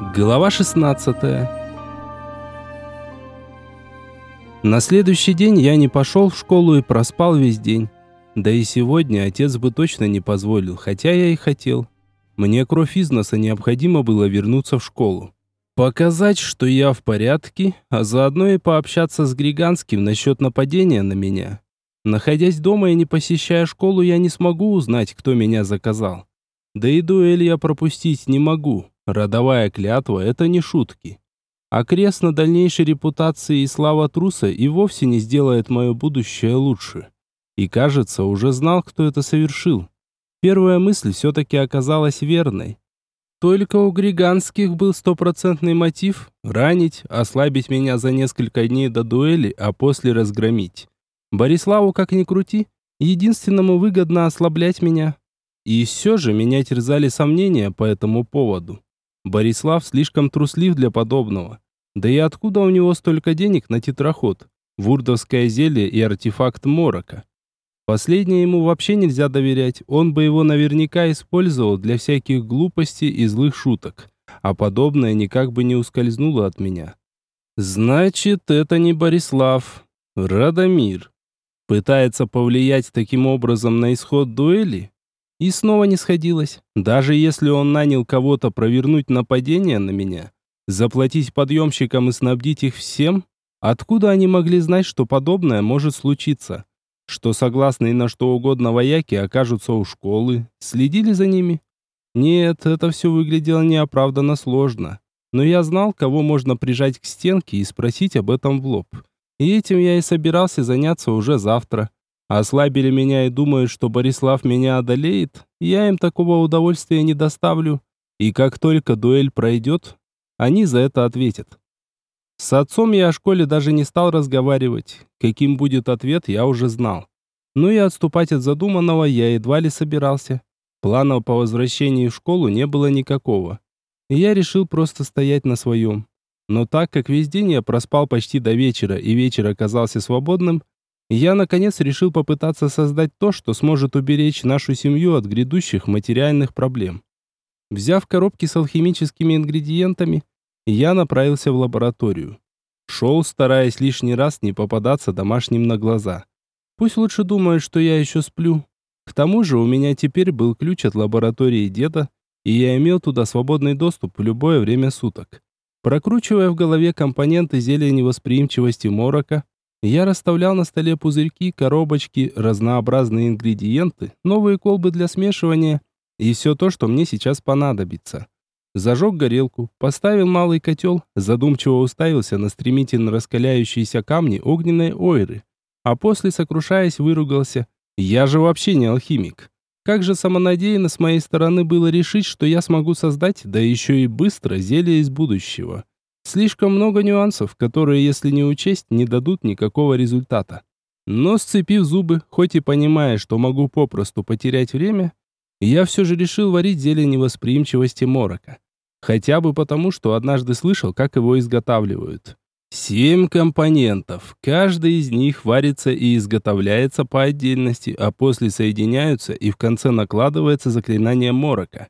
Глава 16 На следующий день я не пошел в школу и проспал весь день. Да и сегодня отец бы точно не позволил, хотя я и хотел. Мне кровь из носа необходимо было вернуться в школу. Показать, что я в порядке, а заодно и пообщаться с Григанским насчет нападения на меня. Находясь дома и не посещая школу, я не смогу узнать, кто меня заказал. Да и дуэль я пропустить не могу. Родовая клятва – это не шутки. А крест на дальнейшей репутации и слава труса и вовсе не сделает мое будущее лучше. И кажется, уже знал, кто это совершил. Первая мысль все-таки оказалась верной. Только у Григанских был стопроцентный мотив – ранить, ослабить меня за несколько дней до дуэли, а после разгромить. Бориславу, как ни крути, единственному выгодно ослаблять меня. И все же меня терзали сомнения по этому поводу. Борислав слишком труслив для подобного. Да и откуда у него столько денег на тетраход, вурдовское зелье и артефакт Морока? Последнее ему вообще нельзя доверять, он бы его наверняка использовал для всяких глупостей и злых шуток, а подобное никак бы не ускользнуло от меня. Значит, это не Борислав, Радомир. Пытается повлиять таким образом на исход дуэли? И снова не сходилось. Даже если он нанял кого-то провернуть нападение на меня, заплатить подъемщикам и снабдить их всем, откуда они могли знать, что подобное может случиться? Что согласные на что угодно вояки окажутся у школы, следили за ними? Нет, это все выглядело неоправданно сложно. Но я знал, кого можно прижать к стенке и спросить об этом в лоб. И этим я и собирался заняться уже завтра. Ослабили меня и думают, что Борислав меня одолеет, я им такого удовольствия не доставлю. И как только дуэль пройдет, они за это ответят. С отцом я о школе даже не стал разговаривать. Каким будет ответ, я уже знал. Но и отступать от задуманного я едва ли собирался. Плана по возвращению в школу не было никакого. И я решил просто стоять на своем. Но так как весь день я проспал почти до вечера, и вечер оказался свободным, я, наконец, решил попытаться создать то, что сможет уберечь нашу семью от грядущих материальных проблем. Взяв коробки с алхимическими ингредиентами, я направился в лабораторию. Шел, стараясь лишний раз не попадаться домашним на глаза. Пусть лучше думают, что я еще сплю. К тому же у меня теперь был ключ от лаборатории деда, и я имел туда свободный доступ в любое время суток. Прокручивая в голове компоненты зелья невосприимчивости морока, я расставлял на столе пузырьки, коробочки, разнообразные ингредиенты, новые колбы для смешивания и все то, что мне сейчас понадобится. Зажег горелку, поставил малый котел, задумчиво уставился на стремительно раскаляющиеся камни огненной ойры, а после, сокрушаясь, выругался. Я же вообще не алхимик. Как же самонадеянно с моей стороны было решить, что я смогу создать, да еще и быстро, зелье из будущего. Слишком много нюансов, которые, если не учесть, не дадут никакого результата. Но сцепив зубы, хоть и понимая, что могу попросту потерять время, я все же решил варить зелье невосприимчивости морока. Хотя бы потому, что однажды слышал, как его изготавливают. Семь компонентов. Каждый из них варится и изготовляется по отдельности, а после соединяются и в конце накладывается заклинание морока.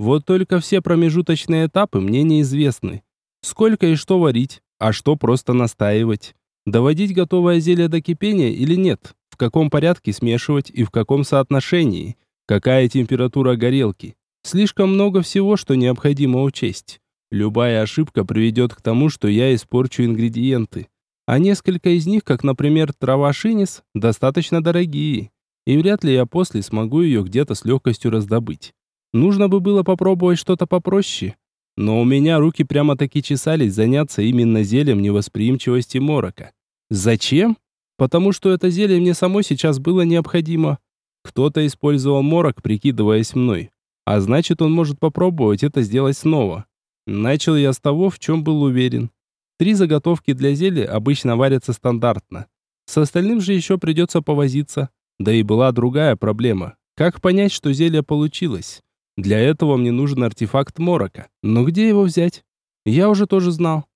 Вот только все промежуточные этапы мне неизвестны. Сколько и что варить, а что просто настаивать. Доводить готовое зелье до кипения или нет? В каком порядке смешивать и в каком соотношении? Какая температура горелки? Слишком много всего, что необходимо учесть. Любая ошибка приведет к тому, что я испорчу ингредиенты. А несколько из них, как, например, трава шинис, достаточно дорогие. И вряд ли я после смогу ее где-то с легкостью раздобыть. Нужно бы было попробовать что-то попроще. Но у меня руки прямо-таки чесались заняться именно зельем невосприимчивости морока. Зачем? Потому что это зелье мне самой сейчас было необходимо. Кто-то использовал морок, прикидываясь мной. А значит, он может попробовать это сделать снова. Начал я с того, в чем был уверен. Три заготовки для зелья обычно варятся стандартно. С остальным же еще придется повозиться. Да и была другая проблема. Как понять, что зелье получилось? Для этого мне нужен артефакт морока. Но где его взять? Я уже тоже знал.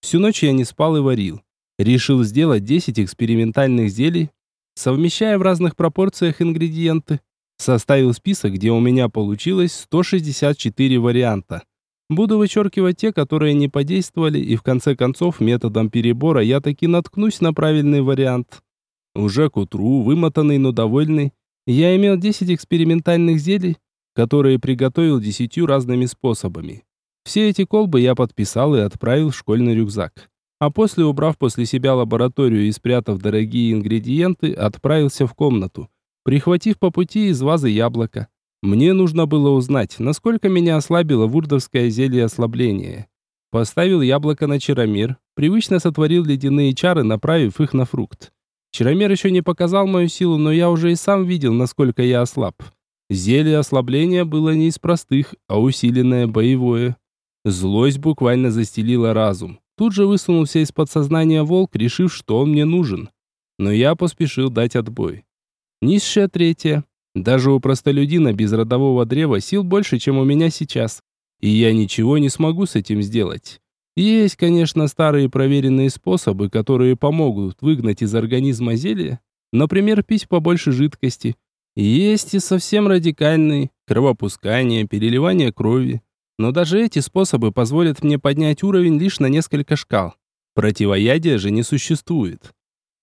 Всю ночь я не спал и варил. Решил сделать 10 экспериментальных зелий, совмещая в разных пропорциях ингредиенты. Составил список, где у меня получилось 164 варианта. Буду вычеркивать те, которые не подействовали, и в конце концов методом перебора я таки наткнусь на правильный вариант. Уже к утру, вымотанный, но довольный, я имел 10 экспериментальных зелий, которые приготовил десятью разными способами. Все эти колбы я подписал и отправил в школьный рюкзак. А после, убрав после себя лабораторию и спрятав дорогие ингредиенты, отправился в комнату, прихватив по пути из вазы яблоко. Мне нужно было узнать, насколько меня ослабило вурдовское зелье ослабления. Поставил яблоко на чаромир, привычно сотворил ледяные чары, направив их на фрукт. Чаромир еще не показал мою силу, но я уже и сам видел, насколько я ослаб. Зелье ослабления было не из простых, а усиленное боевое. Злость буквально застелила разум. Тут же высунулся из подсознания волк, решив, что он мне нужен. Но я поспешил дать отбой. Низшая третья. Даже у простолюдина без родового древа сил больше, чем у меня сейчас. И я ничего не смогу с этим сделать. Есть, конечно, старые проверенные способы, которые помогут выгнать из организма зелье. Например, пить побольше жидкости. Есть и совсем радикальные. Кровопускание, переливание крови. Но даже эти способы позволят мне поднять уровень лишь на несколько шкал. Противоядия же не существует.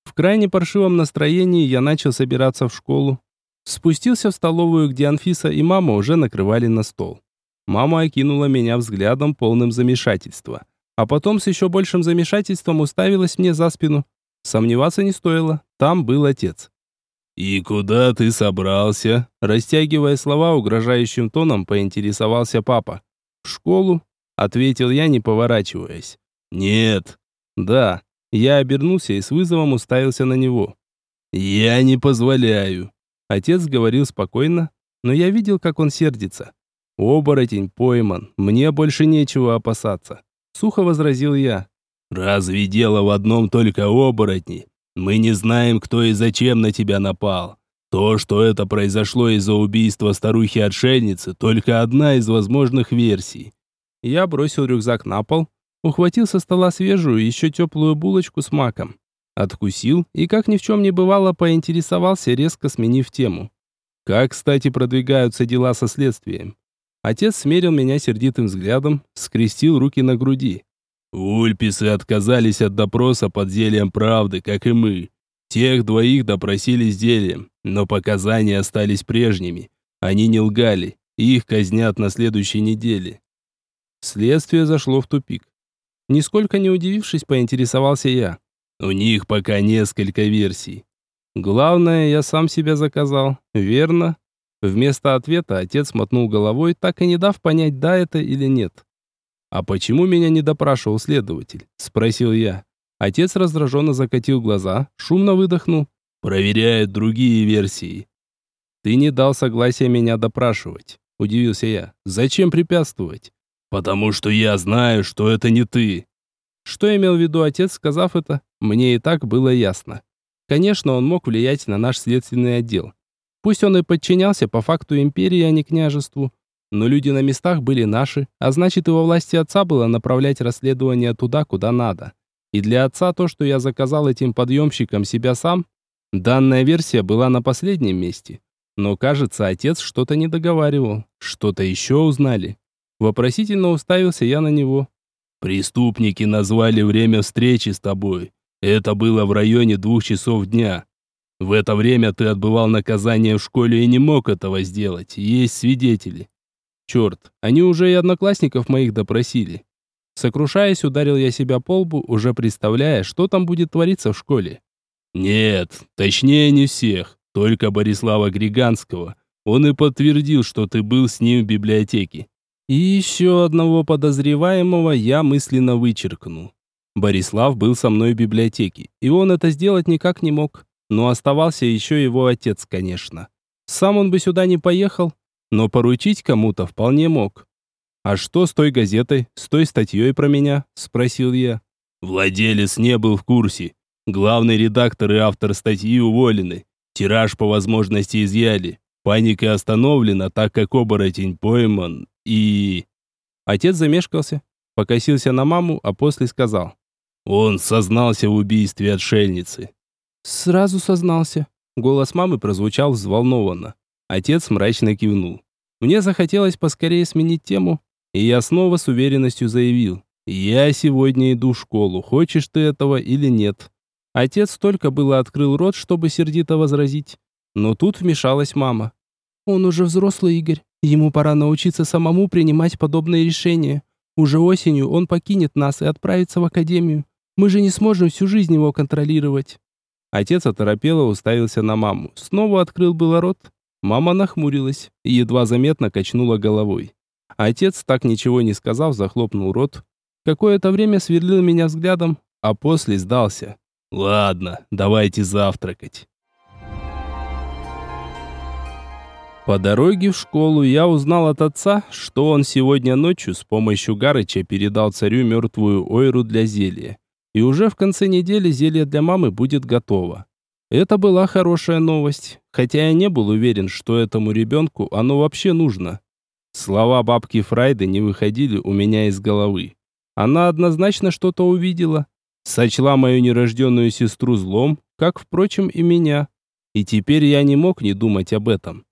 В крайне паршивом настроении я начал собираться в школу. Спустился в столовую, где Анфиса и мама уже накрывали на стол. Мама окинула меня взглядом полным замешательства. А потом с еще большим замешательством уставилась мне за спину. Сомневаться не стоило. Там был отец. «И куда ты собрался?» Растягивая слова угрожающим тоном, поинтересовался папа. «В школу?» — ответил я, не поворачиваясь. «Нет». «Да». Я обернулся и с вызовом уставился на него. «Я не позволяю». Отец говорил спокойно, но я видел, как он сердится. «Оборотень пойман, мне больше нечего опасаться», — сухо возразил я. «Разве дело в одном только оборотне? Мы не знаем, кто и зачем на тебя напал. То, что это произошло из-за убийства старухи-отшельницы, только одна из возможных версий. Я бросил рюкзак на пол, ухватил со стола свежую, еще теплую булочку с маком. Откусил и, как ни в чем не бывало, поинтересовался, резко сменив тему. Как, кстати, продвигаются дела со следствием? Отец смерил меня сердитым взглядом, скрестил руки на груди. Ульписы отказались от допроса под зельем правды, как и мы. Тех двоих допросили с зельем, но показания остались прежними. Они не лгали, их казнят на следующей неделе. Следствие зашло в тупик. Нисколько не удивившись, поинтересовался я. У них пока несколько версий. Главное, я сам себя заказал, верно? Вместо ответа отец мотнул головой, так и не дав понять, да это или нет. «А почему меня не допрашивал следователь?» – спросил я. Отец раздраженно закатил глаза, шумно выдохнул. «Проверяют другие версии». «Ты не дал согласия меня допрашивать», – удивился я. «Зачем препятствовать?» «Потому что я знаю, что это не ты». Что имел в виду отец, сказав это, мне и так было ясно. Конечно, он мог влиять на наш следственный отдел. Пусть он и подчинялся по факту империи, а не княжеству, но люди на местах были наши, а значит и во власти отца было направлять расследование туда, куда надо. И для отца то, что я заказал этим подъемщикам себя сам, данная версия была на последнем месте. Но, кажется, отец что-то не договаривал, что-то еще узнали. Вопросительно уставился я на него. «Преступники назвали время встречи с тобой. Это было в районе двух часов дня. В это время ты отбывал наказание в школе и не мог этого сделать. Есть свидетели». «Черт, они уже и одноклассников моих допросили. Сокрушаясь, ударил я себя по лбу, уже представляя, что там будет твориться в школе. «Нет, точнее не всех, только Борислава Григанского. Он и подтвердил, что ты был с ним в библиотеке». И еще одного подозреваемого я мысленно вычеркнул. Борислав был со мной в библиотеке, и он это сделать никак не мог. Но оставался еще его отец, конечно. Сам он бы сюда не поехал, но поручить кому-то вполне мог. «А что с той газетой, с той статьей про меня?» – спросил я. «Владелец не был в курсе. Главный редактор и автор статьи уволены. Тираж по возможности изъяли. Паника остановлена, так как оборотень пойман. И...» Отец замешкался, покосился на маму, а после сказал. «Он сознался в убийстве отшельницы». «Сразу сознался». Голос мамы прозвучал взволнованно. Отец мрачно кивнул. Мне захотелось поскорее сменить тему, И я снова с уверенностью заявил, «Я сегодня иду в школу, хочешь ты этого или нет?» Отец только было открыл рот, чтобы сердито возразить. Но тут вмешалась мама. «Он уже взрослый, Игорь. Ему пора научиться самому принимать подобные решения. Уже осенью он покинет нас и отправится в академию. Мы же не сможем всю жизнь его контролировать». Отец оторопело уставился на маму. Снова открыл было рот. Мама нахмурилась и едва заметно качнула головой. Отец, так ничего не сказав, захлопнул рот. Какое-то время сверлил меня взглядом, а после сдался. «Ладно, давайте завтракать». По дороге в школу я узнал от отца, что он сегодня ночью с помощью Гарыча передал царю мертвую ойру для зелья. И уже в конце недели зелье для мамы будет готово. Это была хорошая новость, хотя я не был уверен, что этому ребенку оно вообще нужно. Слова бабки Фрайды не выходили у меня из головы. Она однозначно что-то увидела, сочла мою нерожденную сестру злом, как, впрочем, и меня. И теперь я не мог не думать об этом.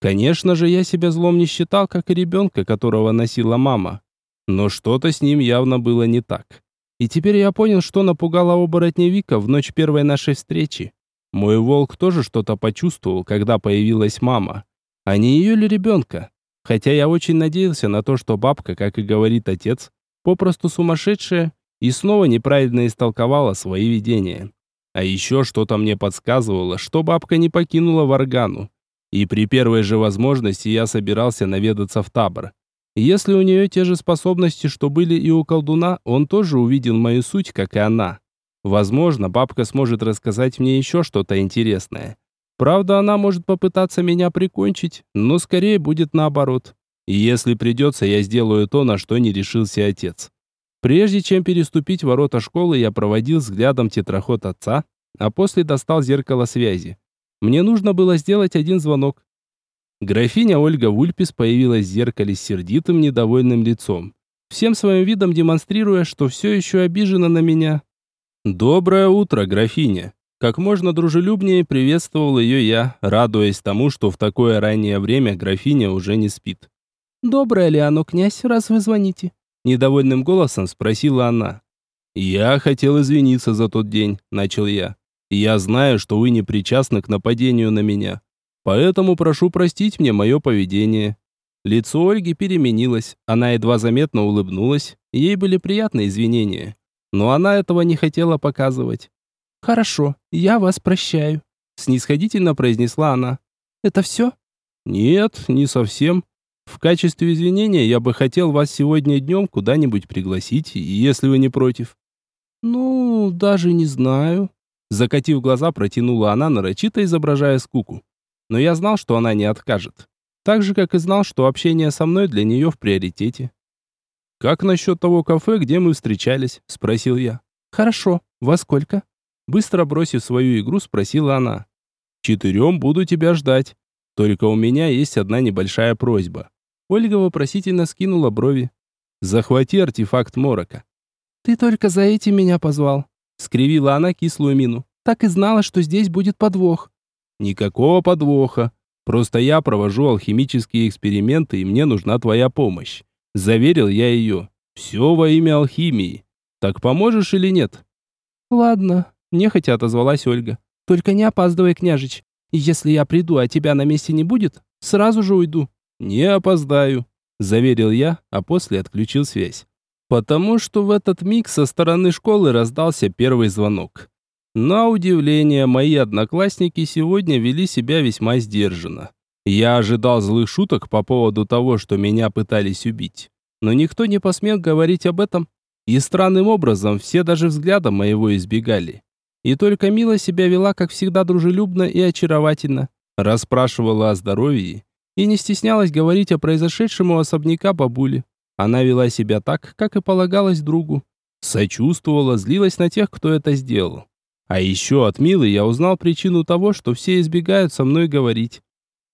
Конечно же, я себя злом не считал, как и ребенка, которого носила мама. Но что-то с ним явно было не так. И теперь я понял, что напугало оборотня Вика в ночь первой нашей встречи. Мой волк тоже что-то почувствовал, когда появилась мама. А не ее ли ребенка? Хотя я очень надеялся на то, что бабка, как и говорит отец, попросту сумасшедшая и снова неправильно истолковала свои видения. А еще что-то мне подсказывало, что бабка не покинула Варгану, и при первой же возможности я собирался наведаться в табор. Если у нее те же способности, что были и у колдуна, он тоже увидел мою суть, как и она. Возможно, бабка сможет рассказать мне еще что-то интересное. Правда, она может попытаться меня прикончить, но скорее будет наоборот. И если придется, я сделаю то, на что не решился отец. Прежде чем переступить ворота школы, я проводил взглядом тетраход отца, а после достал зеркало связи. Мне нужно было сделать один звонок. Графиня Ольга Вульпис появилась в зеркале с сердитым, недовольным лицом, всем своим видом демонстрируя, что все еще обижена на меня. «Доброе утро, графиня!» Как можно дружелюбнее приветствовал ее я, радуясь тому, что в такое раннее время графиня уже не спит. «Доброе ли оно, князь, раз вы звоните?» Недовольным голосом спросила она. «Я хотел извиниться за тот день», — начал я. Я знаю, что вы не причастны к нападению на меня. Поэтому прошу простить мне мое поведение». Лицо Ольги переменилось. Она едва заметно улыбнулась. Ей были приятные извинения. Но она этого не хотела показывать. «Хорошо, я вас прощаю», — снисходительно произнесла она. «Это все?» «Нет, не совсем. В качестве извинения я бы хотел вас сегодня днем куда-нибудь пригласить, если вы не против». «Ну, даже не знаю», Закатив глаза, протянула она, нарочито изображая скуку. Но я знал, что она не откажет. Так же, как и знал, что общение со мной для нее в приоритете. «Как насчет того кафе, где мы встречались?» – спросил я. «Хорошо. Во сколько?» Быстро бросив свою игру, спросила она. «Четырем буду тебя ждать. Только у меня есть одна небольшая просьба». Ольга вопросительно скинула брови. «Захвати артефакт Морока». «Ты только за этим меня позвал», Скривила она кислую мину. Так и знала, что здесь будет подвох. Никакого подвоха. Просто я провожу алхимические эксперименты, и мне нужна твоя помощь. Заверил я ее. Все во имя алхимии. Так поможешь или нет? Ладно, нехотя отозвалась Ольга. Только не опаздывай, княжич. Если я приду, а тебя на месте не будет, сразу же уйду. Не опоздаю, заверил я, а после отключил связь. Потому что в этот миг со стороны школы раздался первый звонок. На удивление, мои одноклассники сегодня вели себя весьма сдержанно. Я ожидал злых шуток по поводу того, что меня пытались убить. Но никто не посмел говорить об этом. И странным образом все даже взглядом моего избегали. И только Мила себя вела, как всегда, дружелюбно и очаровательно. Расспрашивала о здоровье и не стеснялась говорить о произошедшем у особняка бабули. Она вела себя так, как и полагалось другу. Сочувствовала, злилась на тех, кто это сделал. А еще от Милы я узнал причину того, что все избегают со мной говорить.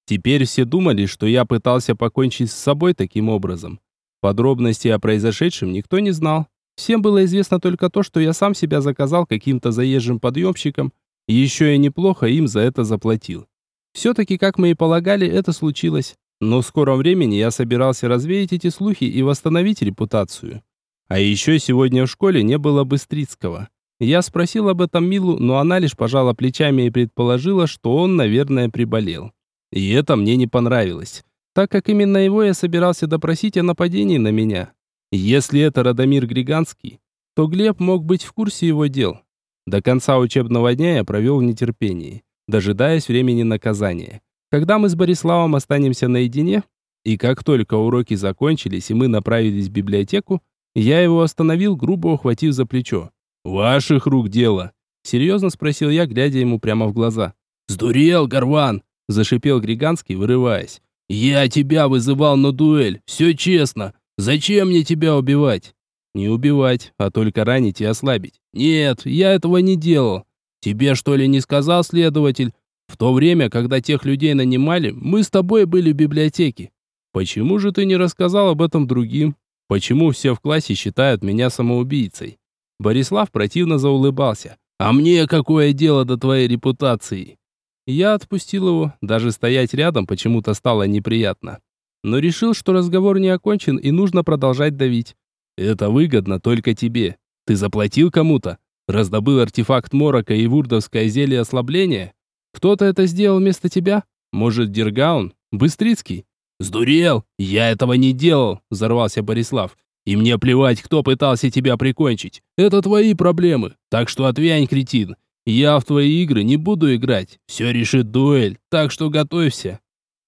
Теперь все думали, что я пытался покончить с собой таким образом. Подробностей о произошедшем никто не знал. Всем было известно только то, что я сам себя заказал каким-то заезжим подъемщиком, и еще и неплохо им за это заплатил. Все-таки, как мы и полагали, это случилось. Но в скором времени я собирался развеять эти слухи и восстановить репутацию. А еще сегодня в школе не было Быстрицкого. Я спросил об этом Милу, но она лишь пожала плечами и предположила, что он, наверное, приболел. И это мне не понравилось, так как именно его я собирался допросить о нападении на меня. Если это Радомир Григанский, то Глеб мог быть в курсе его дел. До конца учебного дня я провел в нетерпении, дожидаясь времени наказания. Когда мы с Бориславом останемся наедине, и как только уроки закончились и мы направились в библиотеку, я его остановил, грубо ухватив за плечо. «Ваших рук дело!» Серьезно спросил я, глядя ему прямо в глаза. «Сдурел, Горван!» Зашипел Григанский, вырываясь. «Я тебя вызывал на дуэль, все честно. Зачем мне тебя убивать?» «Не убивать, а только ранить и ослабить». «Нет, я этого не делал. Тебе что ли не сказал следователь? В то время, когда тех людей нанимали, мы с тобой были в библиотеке. Почему же ты не рассказал об этом другим? Почему все в классе считают меня самоубийцей?» Борислав противно заулыбался. «А мне какое дело до твоей репутации?» Я отпустил его, даже стоять рядом почему-то стало неприятно. Но решил, что разговор не окончен и нужно продолжать давить. Это выгодно только тебе. Ты заплатил кому-то? Раздобыл артефакт Морока и вурдовское зелье ослабления? Кто-то это сделал вместо тебя? Может, Дергаун? Быстрицкий? Сдурел! Я этого не делал, взорвался Борислав. И мне плевать, кто пытался тебя прикончить. Это твои проблемы. Так что отвянь, кретин. Я в твои игры не буду играть. Все решит дуэль, так что готовься.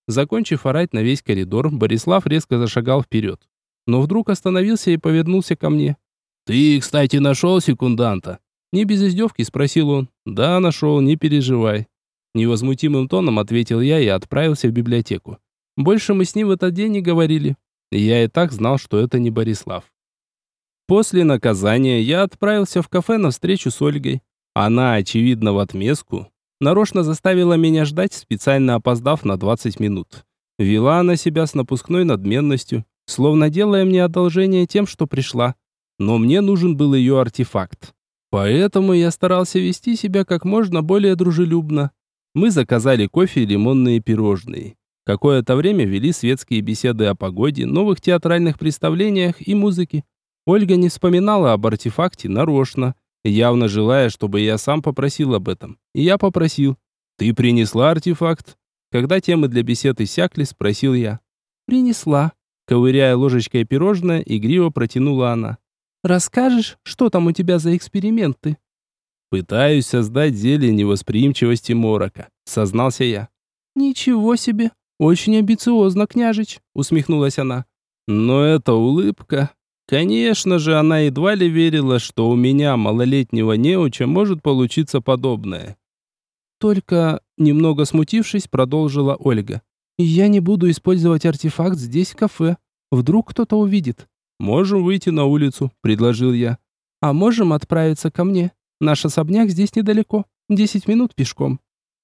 Закончив орать на весь коридор, Борислав резко зашагал вперед. Но вдруг остановился и повернулся ко мне. «Ты, кстати, нашел секунданта?» Не без издевки спросил он. «Да, нашел, не переживай». Невозмутимым тоном ответил я и отправился в библиотеку. Больше мы с ним в этот день не говорили. Я и так знал, что это не Борислав. После наказания я отправился в кафе на встречу с Ольгой. Она, очевидно, в отместку, нарочно заставила меня ждать, специально опоздав на 20 минут. Вела она себя с напускной надменностью, словно делая мне одолжение тем, что пришла. Но мне нужен был ее артефакт. Поэтому я старался вести себя как можно более дружелюбно. Мы заказали кофе и лимонные пирожные. Какое-то время вели светские беседы о погоде, новых театральных представлениях и музыке. Ольга не вспоминала об артефакте нарочно, явно желая, чтобы я сам попросил об этом. И я попросил. «Ты принесла артефакт?» Когда темы для бесед иссякли, спросил я. «Принесла». Ковыряя ложечкой пирожное, игриво протянула она. «Расскажешь, что там у тебя за эксперименты?» «Пытаюсь создать зелье невосприимчивости морока», — сознался я. «Ничего себе! Очень амбициозно, княжич!» — усмехнулась она. «Но эта улыбка...» Конечно же, она едва ли верила, что у меня, малолетнего неуча, может получиться подобное. Только, немного смутившись, продолжила Ольга. «Я не буду использовать артефакт здесь, в кафе. Вдруг кто-то увидит». «Можем выйти на улицу», — предложил я. «А можем отправиться ко мне. Наш особняк здесь недалеко. Десять минут пешком».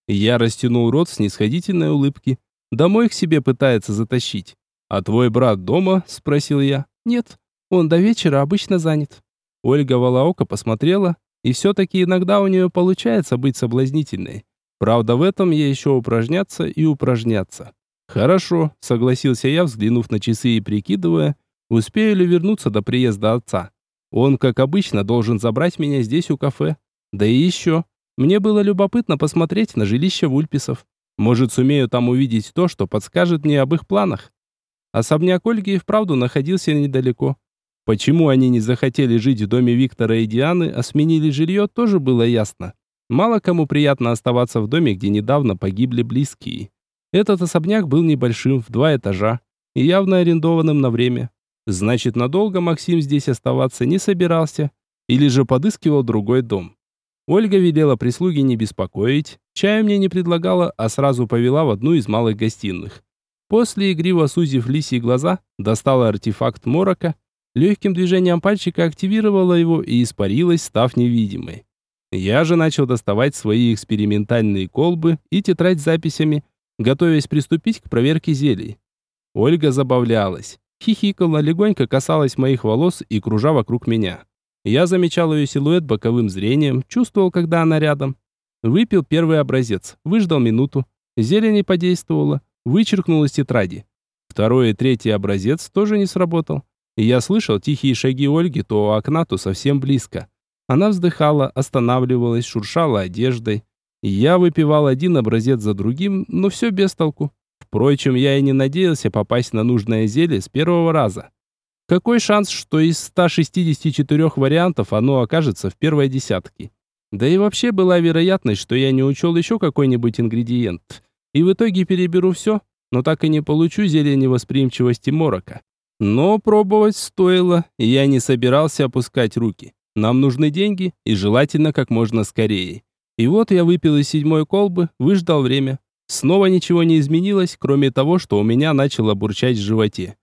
Я растянул рот в снисходительной улыбке. «Домой к себе пытается затащить». «А твой брат дома?» — спросил я. «Нет, он до вечера обычно занят». Ольга Волоока посмотрела, и все-таки иногда у нее получается быть соблазнительной. Правда, в этом ей еще упражняться и упражняться. «Хорошо», — согласился я, взглянув на часы и прикидывая, успею ли вернуться до приезда отца. Он, как обычно, должен забрать меня здесь у кафе. Да и еще. Мне было любопытно посмотреть на жилище Вульписов. Может, сумею там увидеть то, что подскажет мне об их планах. Особняк Ольги и вправду находился недалеко. Почему они не захотели жить в доме Виктора и Дианы, а сменили жилье, тоже было ясно. Мало кому приятно оставаться в доме, где недавно погибли близкие. Этот особняк был небольшим, в два этажа, и явно арендованным на время. Значит, надолго Максим здесь оставаться не собирался, или же подыскивал другой дом. Ольга велела прислуги не беспокоить, чая мне не предлагала, а сразу повела в одну из малых гостиных. После, игриво сузив лисьи глаза, достала артефакт морока Легким движением пальчика активировала его и испарилась, став невидимой. Я же начал доставать свои экспериментальные колбы и тетрадь с записями, готовясь приступить к проверке зелий. Ольга забавлялась. Хихикала, легонько касалась моих волос и кружа вокруг меня. Я замечал ее силуэт боковым зрением, чувствовал, когда она рядом. Выпил первый образец, выждал минуту. Зелье не подействовало, вычеркнул из тетради. Второй и третий образец тоже не сработал. Я слышал тихие шаги Ольги то у окна, то совсем близко. Она вздыхала, останавливалась, шуршала одеждой. Я выпивал один образец за другим, но все без толку. Впрочем, я и не надеялся попасть на нужное зелье с первого раза. Какой шанс, что из 164 вариантов оно окажется в первой десятке? Да и вообще была вероятность, что я не учел еще какой-нибудь ингредиент. И в итоге переберу все, но так и не получу зелье невосприимчивости морока. Но пробовать стоило, и я не собирался опускать руки. Нам нужны деньги, и желательно как можно скорее. И вот я выпил из седьмой колбы, выждал время. Снова ничего не изменилось, кроме того, что у меня начало бурчать в животе.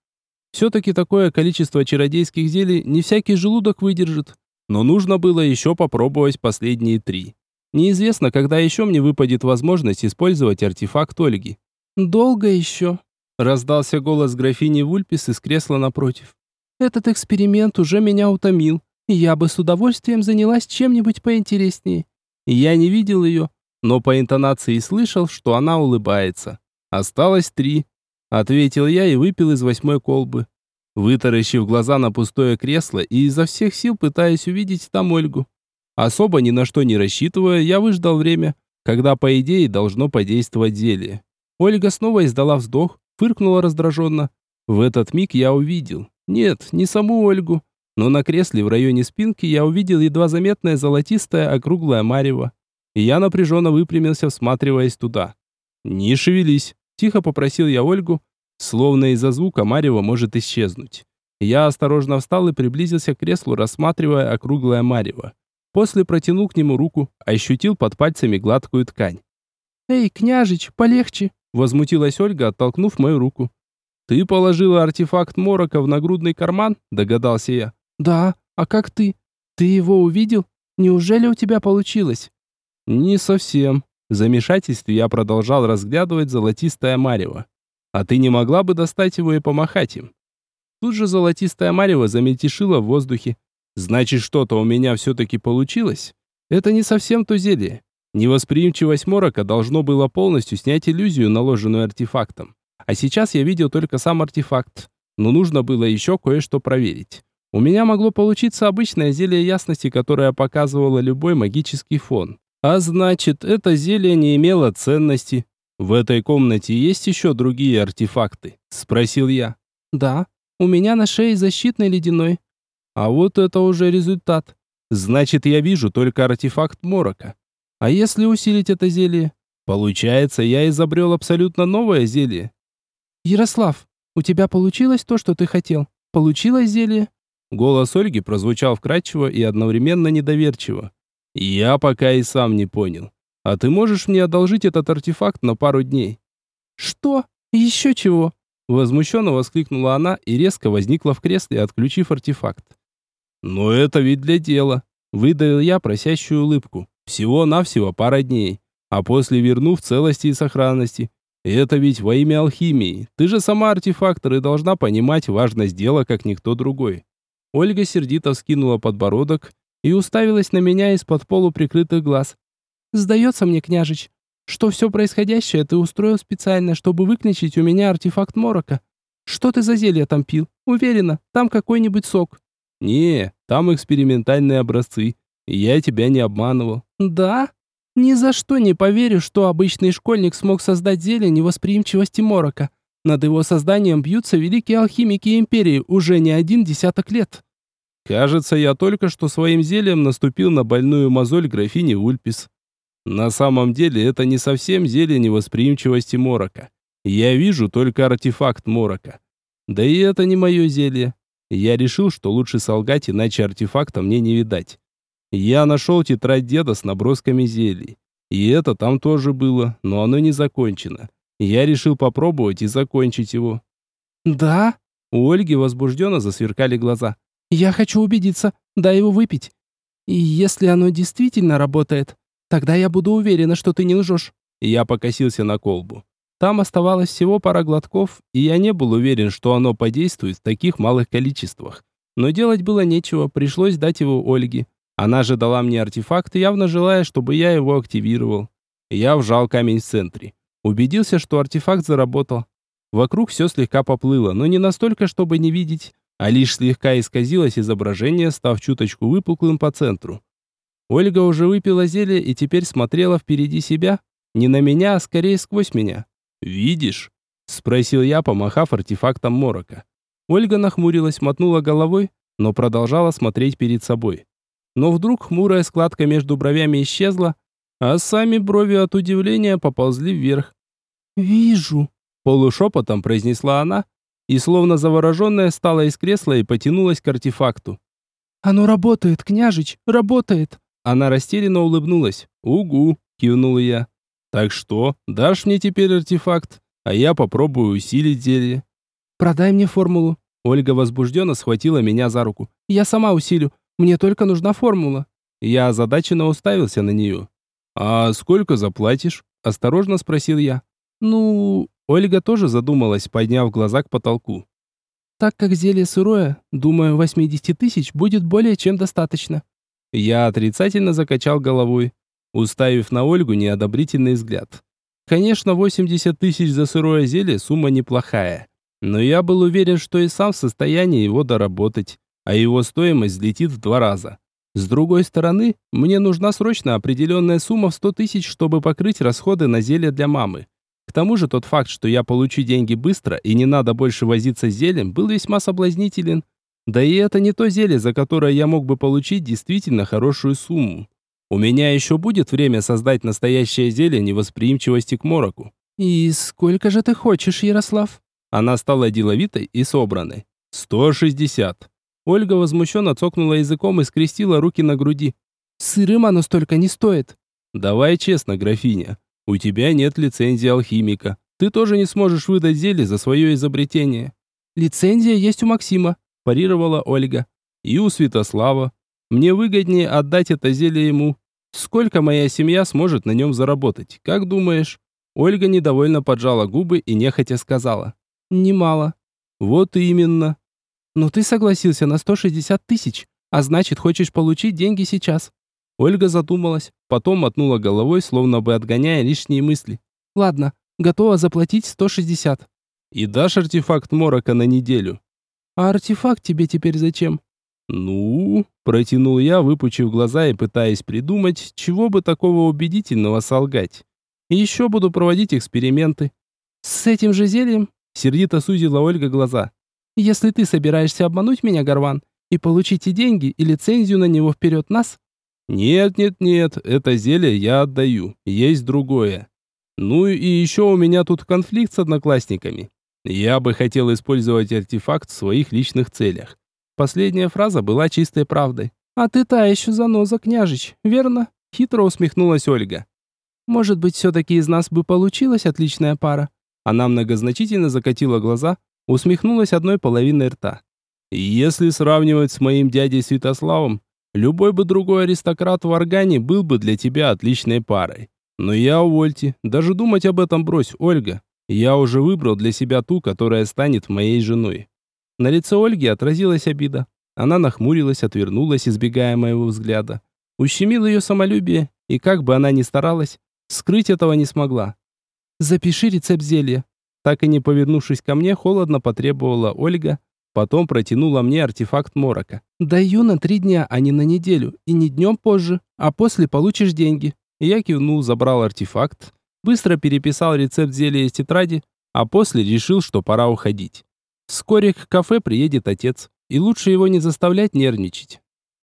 Все-таки такое количество чародейских зелий не всякий желудок выдержит. Но нужно было еще попробовать последние три. Неизвестно, когда еще мне выпадет возможность использовать артефакт Ольги. «Долго еще?» – раздался голос графини Вульпис из кресла напротив. «Этот эксперимент уже меня утомил. Я бы с удовольствием занялась чем-нибудь поинтереснее». Я не видел ее, но по интонации слышал, что она улыбается. «Осталось три», – ответил я и выпил из восьмой колбы. Вытаращив глаза на пустое кресло и изо всех сил пытаясь увидеть там Ольгу. Особо ни на что не рассчитывая, я выждал время, когда, по идее, должно подействовать зелье. Ольга снова издала вздох, фыркнула раздраженно. В этот миг я увидел. Нет, не саму Ольгу. Но на кресле в районе спинки я увидел едва заметное золотистое округлое марево. И я напряженно выпрямился, всматриваясь туда. «Не шевелись», – тихо попросил я Ольгу, словно из-за звука марево может исчезнуть. Я осторожно встал и приблизился к креслу, рассматривая округлое марево. После протянул к нему руку, ощутил под пальцами гладкую ткань. «Эй, княжич, полегче!» Возмутилась Ольга, оттолкнув мою руку. «Ты положила артефакт Морока в нагрудный карман?» Догадался я. «Да, а как ты? Ты его увидел? Неужели у тебя получилось?» «Не совсем». В замешательстве я продолжал разглядывать золотистое марево. «А ты не могла бы достать его и помахать им?» Тут же золотистое марево замельтешило в воздухе. «Значит, что-то у меня все-таки получилось?» «Это не совсем то зелье. Невосприимчивость морока должно было полностью снять иллюзию, наложенную артефактом. А сейчас я видел только сам артефакт. Но нужно было еще кое-что проверить. У меня могло получиться обычное зелье ясности, которое показывало любой магический фон. А значит, это зелье не имело ценности. «В этой комнате есть еще другие артефакты?» – спросил я. «Да, у меня на шее защитный ледяной». «А вот это уже результат. Значит, я вижу только артефакт морока. А если усилить это зелье? Получается, я изобрел абсолютно новое зелье. Ярослав, у тебя получилось то, что ты хотел? Получилось зелье? Голос Ольги прозвучал вкрадчиво и одновременно недоверчиво. Я пока и сам не понял. А ты можешь мне одолжить этот артефакт на пару дней? Что? Еще чего? Возмущенно воскликнула она и резко возникла в кресле, отключив артефакт. Но это ведь для дела. Выдавил я просящую улыбку. Всего-навсего пара дней. А после верну в целости и сохранности. Это ведь во имя алхимии. Ты же сама артефактор и должна понимать важность дела, как никто другой. Ольга сердито вскинула подбородок и уставилась на меня из-под полуприкрытых глаз. «Сдается мне, княжич, что все происходящее ты устроил специально, чтобы выключить у меня артефакт морока. Что ты за зелье там пил? Уверена, там какой-нибудь сок». «Не, там экспериментальные образцы. Я тебя не обманывал. Да? Ни за что не поверю, что обычный школьник смог создать зелье невосприимчивости морока. Над его созданием бьются великие алхимики империи уже не один десяток лет. Кажется, я только что своим зельем наступил на больную мозоль графини Вульпис. На самом деле это не совсем зелье невосприимчивости морока. Я вижу только артефакт морока. Да и это не мое зелье. Я решил, что лучше солгать, иначе артефакта мне не видать. Я нашел тетрадь деда с набросками зелий. И это там тоже было, но оно не закончено. Я решил попробовать и закончить его. «Да?» У Ольги возбужденно засверкали глаза. «Я хочу убедиться, дай его выпить. И если оно действительно работает, тогда я буду уверена, что ты не лжешь». Я покосился на колбу. Там оставалось всего пара глотков, и я не был уверен, что оно подействует в таких малых количествах. Но делать было нечего, пришлось дать его Ольге. Она же дала мне артефакт, явно желая, чтобы я его активировал. Я вжал камень в центре. Убедился, что артефакт заработал. Вокруг все слегка поплыло, но не настолько, чтобы не видеть, а лишь слегка исказилось изображение, став чуточку выпуклым по центру. Ольга уже выпила зелье и теперь смотрела впереди себя, не на меня, а скорее сквозь меня. «Видишь?» – спросил я, помахав артефактом морока. Ольга нахмурилась, мотнула головой, но продолжала смотреть перед собой. Но вдруг хмурая складка между бровями исчезла, а сами брови от удивления поползли вверх. «Вижу», – полушепотом произнесла она, и словно завороженная встала из кресла и потянулась к артефакту. «Оно работает, княжич, работает!» Она растерянно улыбнулась. «Угу!» – кивнул я. «Так что, дашь мне теперь артефакт, а я попробую усилить зелье?» «Продай мне формулу». Ольга возбужденно схватила меня за руку. «Я сама усилю. Мне только нужна формула». Я озадаченно уставился на нее. «А сколько заплатишь?» – осторожно спросил я. «Ну...» Ольга тоже задумалась, подняв глаза к потолку. «Так как зелье сырое, думаю, 80 тысяч будет более чем достаточно». Я отрицательно закачал головой, уставив на Ольгу неодобрительный взгляд. Конечно, 80 тысяч за сырое зелье сумма неплохая, но я был уверен, что и сам в состоянии его доработать, а его стоимость взлетит в два раза. С другой стороны, мне нужна срочно определенная сумма в 100 тысяч, чтобы покрыть расходы на зелье для мамы. К тому же тот факт, что я получу деньги быстро и не надо больше возиться с зельем, был весьма соблазнителен. Да и это не то зелье, за которое я мог бы получить действительно хорошую сумму. У меня еще будет время создать настоящее зелье невосприимчивости к мороку. «И сколько же ты хочешь, Ярослав?» Она стала деловитой и собранной. «Сто шестьдесят». Ольга возмущенно цокнула языком и скрестила руки на груди. «Сырым оно столько не стоит». «Давай честно, графиня. У тебя нет лицензии алхимика. Ты тоже не сможешь выдать зелье за свое изобретение». «Лицензия есть у Максима парировала Ольга. И у Святослава. Мне выгоднее отдать это зелье ему. Сколько моя семья сможет на нем заработать? Как думаешь? Ольга недовольно поджала губы и нехотя сказала. Немало. Вот именно. Но ты согласился на 160 тысяч, а значит, хочешь получить деньги сейчас. Ольга задумалась, потом мотнула головой, словно бы отгоняя лишние мысли. Ладно, готова заплатить 160. И дашь артефакт Морока на неделю. А артефакт тебе теперь зачем? Ну, протянул я, выпучив глаза и пытаясь придумать, чего бы такого убедительного солгать. И еще буду проводить эксперименты. С этим же зельем? Сердито сузила Ольга глаза. Если ты собираешься обмануть меня, Горван, и получить и деньги, и лицензию на него вперед нас? Нет, нет, нет, это зелье я отдаю. Есть другое. Ну и еще у меня тут конфликт с одноклассниками. Я бы хотел использовать артефакт в своих личных целях. Последняя фраза была чистой правдой. «А ты та еще заноза, княжич, верно?» Хитро усмехнулась Ольга. «Может быть, все-таки из нас бы получилась отличная пара?» Она многозначительно закатила глаза, усмехнулась одной половиной рта. «Если сравнивать с моим дядей Святославом, любой бы другой аристократ в Органе был бы для тебя отличной парой. Но я увольте, даже думать об этом брось, Ольга. Я уже выбрал для себя ту, которая станет моей женой. На лице Ольги отразилась обида. Она нахмурилась, отвернулась, избегая моего взгляда. Ущемил ее самолюбие, и как бы она ни старалась, скрыть этого не смогла. «Запиши рецепт зелья». Так и не повернувшись ко мне, холодно потребовала Ольга, потом протянула мне артефакт морока. «Даю на три дня, а не на неделю, и не днем позже, а после получишь деньги». Я кивнул, забрал артефакт, Быстро переписал рецепт зелья из тетради, а после решил, что пора уходить. Вскоре к кафе приедет отец, и лучше его не заставлять нервничать.